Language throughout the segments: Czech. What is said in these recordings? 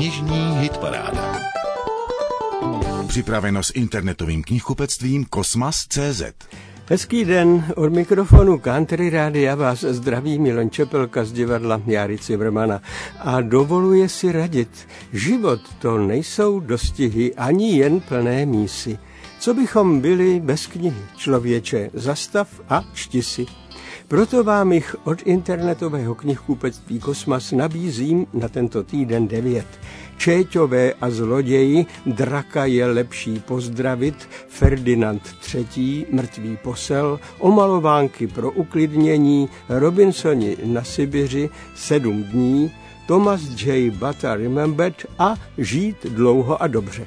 Knižní hitparáda. Připraveno s internetovým knihkupectvím Kosmas.cz. Hezký den, od mikrofonu Country Rádia vás zdraví Milon Čepelka z divadla Jary Civrmana a dovoluje si radit. Život to nejsou dostihy ani jen plné mísy. Co bychom byli bez knihy? Člověče, zastav a čti si. Proto vám jich od internetového knihkupectví Kosmas nabízím na tento týden devět. Čéťové a zloději, draka je lepší pozdravit, Ferdinand III, mrtvý posel, omalovánky pro uklidnění, Robinsoni na Sibiři, sedm dní, Thomas J. Bata Remembered a žít dlouho a dobře.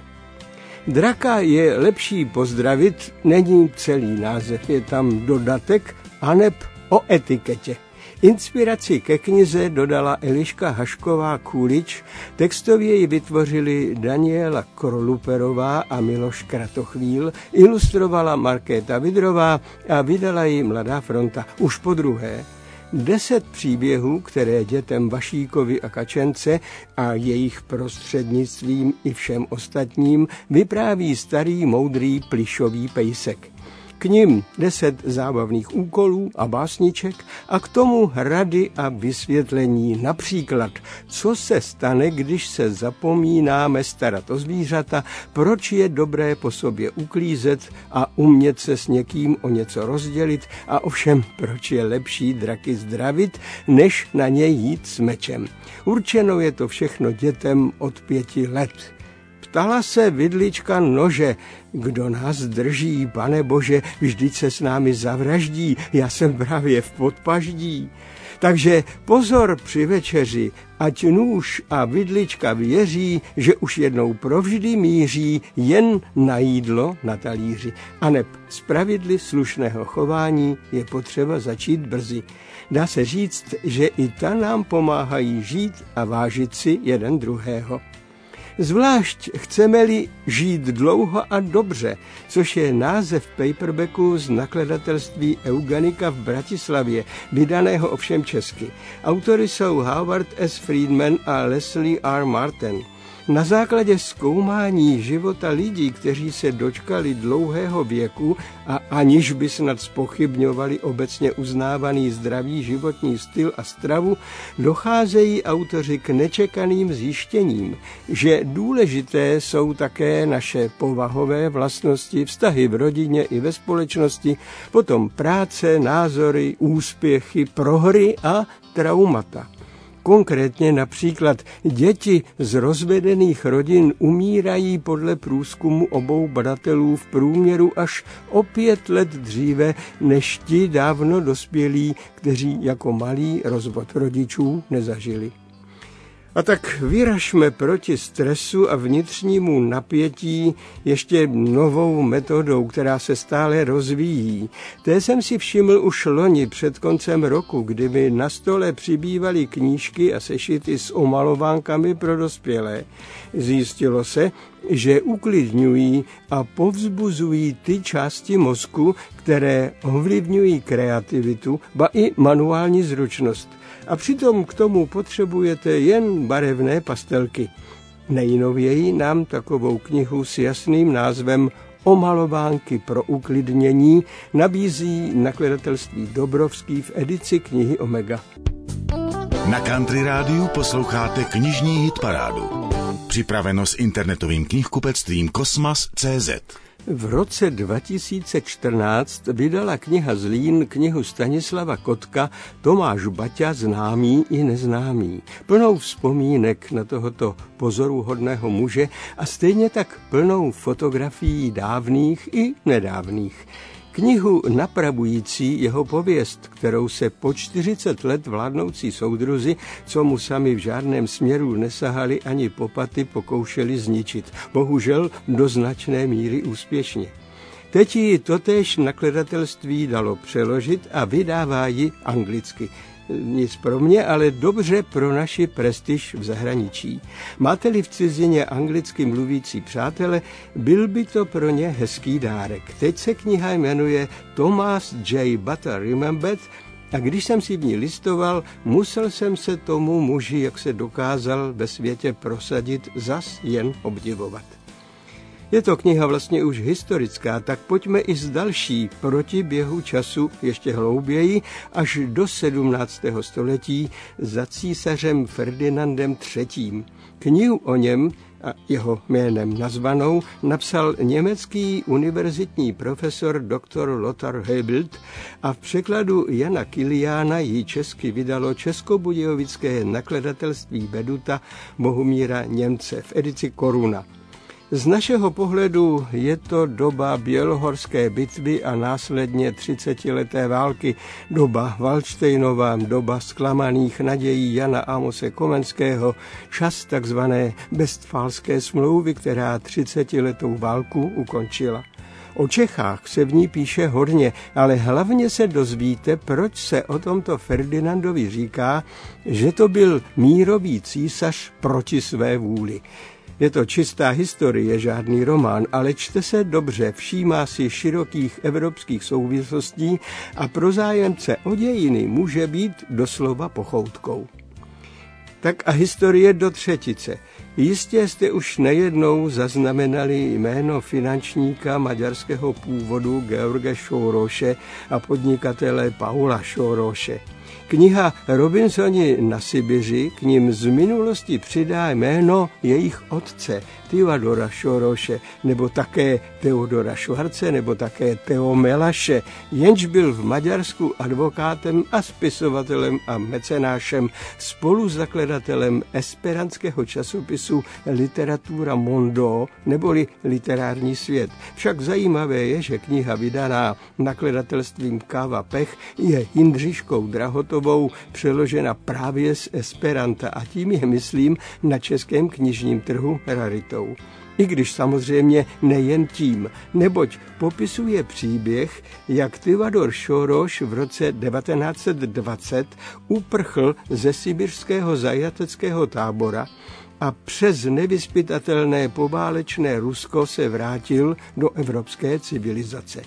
Draka je lepší pozdravit, není celý název, je tam dodatek, aneb o etiketě. Inspiraci ke knize dodala Eliška Hašková Kůlič, textově ji vytvořili Daniela Kroluperová a Miloš Kratochvíl, ilustrovala Markéta Vidrová a vydala ji Mladá fronta už po druhé. Deset příběhů, které dětem Vašíkovi a Kačence a jejich prostřednictvím i všem ostatním vypráví starý moudrý plišový pejsek k nim deset zábavných úkolů a básniček a k tomu rady a vysvětlení. Například, co se stane, když se zapomínáme starat o zvířata, proč je dobré po sobě uklízet a umět se s někým o něco rozdělit a ovšem, proč je lepší draky zdravit, než na ně jít s mečem. Určeno je to všechno dětem od pěti let. Ptala se vidlička nože, kdo nás drží, pane Bože, vždyť se s námi zavraždí, já jsem právě v podpaždí. Takže pozor při večeři, ať nůž a vidlička věří, že už jednou provždy míří jen na jídlo na talíři. A neb z pravidly slušného chování je potřeba začít brzy. Dá se říct, že i ta nám pomáhají žít a vážit si jeden druhého. Zvlášť chceme-li žít dlouho a dobře, což je název paperbacku z nakladatelství Eugenika v Bratislavě, vydaného ovšem česky. Autory jsou Howard S. Friedman a Leslie R. Martin. Na základě zkoumání života lidí, kteří se dočkali dlouhého věku a aniž by snad spochybňovali obecně uznávaný zdravý životní styl a stravu, docházejí autoři k nečekaným zjištěním, že důležité jsou také naše povahové vlastnosti, vztahy v rodině i ve společnosti, potom práce, názory, úspěchy, prohry a traumata. Konkrétně například děti z rozvedených rodin umírají podle průzkumu obou badatelů v průměru až o pět let dříve než ti dávno dospělí, kteří jako malí rozvod rodičů nezažili. A tak vyražme proti stresu a vnitřnímu napětí ještě novou metodou, která se stále rozvíjí. Té jsem si všiml už loni před koncem roku, kdy mi na stole přibývaly knížky a sešity s omalovánkami pro dospělé. Zjistilo se, že uklidňují a povzbuzují ty části mozku, které ovlivňují kreativitu, ba i manuální zručnost – a přitom k tomu potřebujete jen barevné pastelky. Nejnověji nám takovou knihu s jasným názvem Omalovánky pro uklidnění nabízí nakladatelství Dobrovský v edici knihy Omega. Na Country Rádiu posloucháte knižní hitparádu. Připraveno s internetovým knihkupectvím Kosmas.cz. V roce 2014 vydala kniha Zlín knihu Stanislava Kotka Tomáš Baťa známý i neznámý, plnou vzpomínek na tohoto pozoruhodného muže a stejně tak plnou fotografií dávných i nedávných. Knihu napravující jeho pověst, kterou se po 40 let vládnoucí soudruzi, co mu sami v žádném směru nesahali ani popaty, pokoušeli zničit. Bohužel do značné míry úspěšně. Teď ji totéž nakladatelství dalo přeložit a vydává ji anglicky nic pro mě, ale dobře pro naši prestiž v zahraničí. Máte-li v cizině anglicky mluvící přátele, byl by to pro ně hezký dárek. Teď se kniha jmenuje Thomas J. Butter Remembered a když jsem si v ní listoval, musel jsem se tomu muži, jak se dokázal ve světě prosadit, zas jen obdivovat. Je to kniha vlastně už historická, tak pojďme i z další proti běhu času ještě hlouběji až do 17. století za císařem Ferdinandem III. Knihu o něm a jeho jménem nazvanou napsal německý univerzitní profesor dr. Lothar Hebild a v překladu Jana Kiliána ji česky vydalo Českobudějovické nakladatelství Beduta Bohumíra Němce v edici Koruna. Z našeho pohledu je to doba bělohorské bitvy a následně 30-leté války, doba Valštejnova, doba zklamaných nadějí Jana Amose Komenského, čas takzvané Bestfálské smlouvy, která 30-letou válku ukončila. O Čechách se v ní píše hodně, ale hlavně se dozvíte, proč se o tomto Ferdinandovi říká, že to byl mírový císař proti své vůli. Je to čistá historie, žádný román, ale čte se dobře, všímá si širokých evropských souvislostí a pro zájemce o dějiny může být doslova pochoutkou. Tak a historie do třetice. Jistě jste už nejednou zaznamenali jméno finančníka maďarského původu George Šoroše a podnikatele Paula Šoroše. Kniha Robinsoni na Sibiři k ním z minulosti přidá jméno jejich otce, Tivadora Šoroše, nebo také Teodora Švarce, nebo také Teo Melaše, jenž byl v Maďarsku advokátem a spisovatelem a mecenášem, spoluzakladatelem esperantského časopisu Literatura Mondo, neboli Literární svět. Však zajímavé je, že kniha vydaná nakladatelstvím Káva Pech je Jindřiškou Drahotovou přeložena právě z Esperanta a tím je, myslím, na českém knižním trhu raritou. I když samozřejmě nejen tím, neboť popisuje příběh, jak Tivador Šoroš v roce 1920 uprchl ze sibirského zajateckého tábora a přes nevyspytatelné poválečné Rusko se vrátil do evropské civilizace.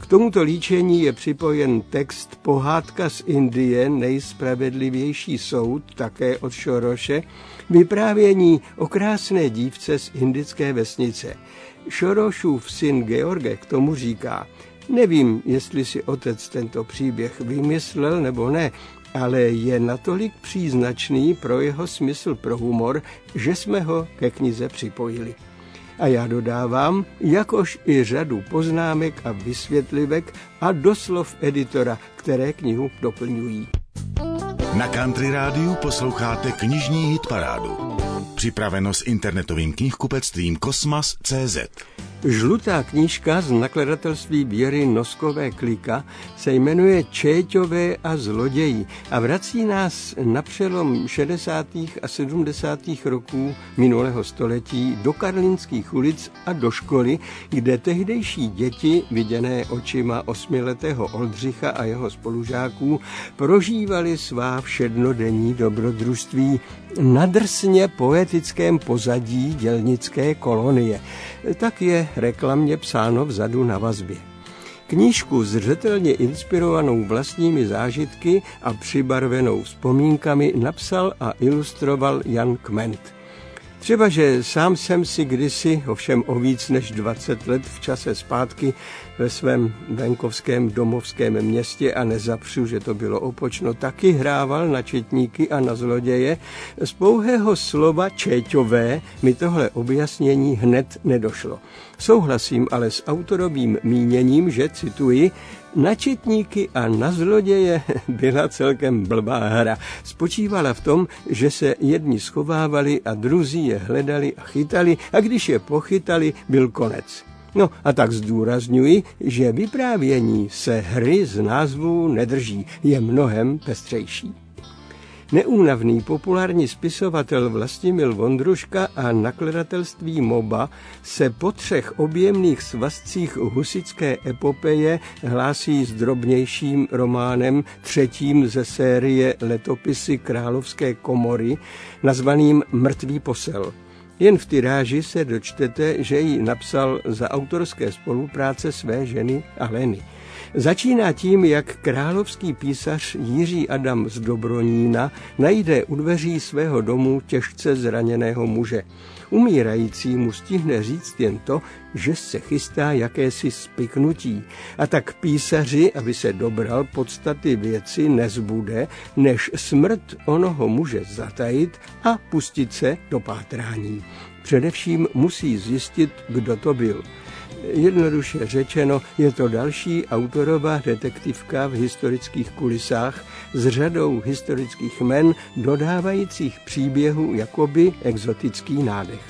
K tomuto líčení je připojen text Pohádka z Indie, nejspravedlivější soud, také od Šoroše, vyprávění o krásné dívce z indické vesnice. Šorošův syn George k tomu říká, nevím, jestli si otec tento příběh vymyslel nebo ne, ale je natolik příznačný pro jeho smysl pro humor, že jsme ho ke knize připojili. A já dodávám, jakož i řadu poznámek a vysvětlivek a doslov editora, které knihu doplňují. Na Country Rádiu posloucháte knižní hitparádu. Připraveno s internetovým knihkupectvím Kosmas.cz. Žlutá knížka z nakladatelství Věry Noskové klika se jmenuje Čéťové a zloději a vrací nás na přelom 60. a 70. roků minulého století do karlínských ulic a do školy, kde tehdejší děti, viděné očima osmiletého Oldřicha a jeho spolužáků, prožívali svá všednodenní dobrodružství na drsně poetickém pozadí dělnické kolonie. Tak je reklamně psáno vzadu na vazbě. Knížku zřetelně inspirovanou vlastními zážitky a přibarvenou vzpomínkami napsal a ilustroval Jan Kment. Třeba, že sám jsem si kdysi, ovšem o víc než 20 let v čase zpátky, ve svém venkovském domovském městě a nezapřu, že to bylo opočno, taky hrával na četníky a na zloděje. Z pouhého slova čeťové mi tohle objasnění hned nedošlo. Souhlasím ale s autorovým míněním, že, cituji, na četníky a na zloděje byla celkem blbá hra. Spočívala v tom, že se jedni schovávali a druzí je hledali a chytali a když je pochytali, byl konec. No a tak zdůrazňuji, že vyprávění se hry z názvu nedrží, je mnohem pestřejší. Neúnavný populární spisovatel Vlastimil Vondruška a nakladatelství MOBA se po třech objemných svazcích husické epopeje hlásí s drobnějším románem, třetím ze série letopisy Královské komory, nazvaným Mrtvý posel. Jen v tiráži se dočtete, že ji napsal za autorské spolupráce své ženy Aleny. Začíná tím, jak královský písař Jiří Adam z Dobronína najde u dveří svého domu těžce zraněného muže. Umírající mu stihne říct jen to, že se chystá jakési spiknutí. A tak písaři, aby se dobral podstaty věci, nezbude, než smrt onoho muže zatajit a pustit se do pátrání. Především musí zjistit, kdo to byl. Jednoduše řečeno, je to další autorová detektivka v historických kulisách s řadou historických men dodávajících příběhu jakoby exotický nádech.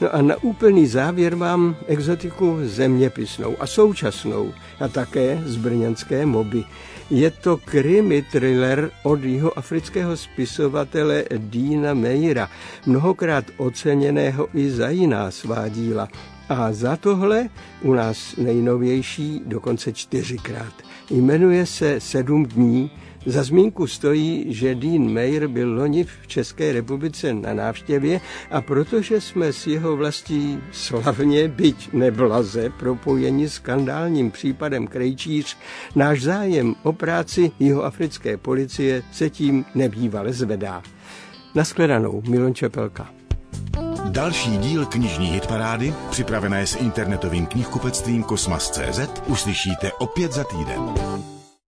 No a na úplný závěr mám exotiku zeměpisnou a současnou a také z brněnské moby. Je to krimi thriller od jeho afrického spisovatele Dina Meira, mnohokrát oceněného i za jiná svá díla. A za tohle u nás nejnovější dokonce čtyřikrát. Jmenuje se Sedm dní. Za zmínku stojí, že Dean Mayer byl loni v České republice na návštěvě a protože jsme s jeho vlastí slavně, byť neblaze, propojeni skandálním případem Krejčíř, náš zájem o práci jeho africké policie se tím nebývale zvedá. Naschledanou, Milon Čepelka. Další díl knižní hitparády, připravené s internetovým knihkupectvím Kosmas.cz, uslyšíte opět za týden.